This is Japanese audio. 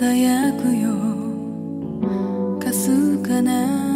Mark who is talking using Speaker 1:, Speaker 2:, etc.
Speaker 1: さやくよ。かすかな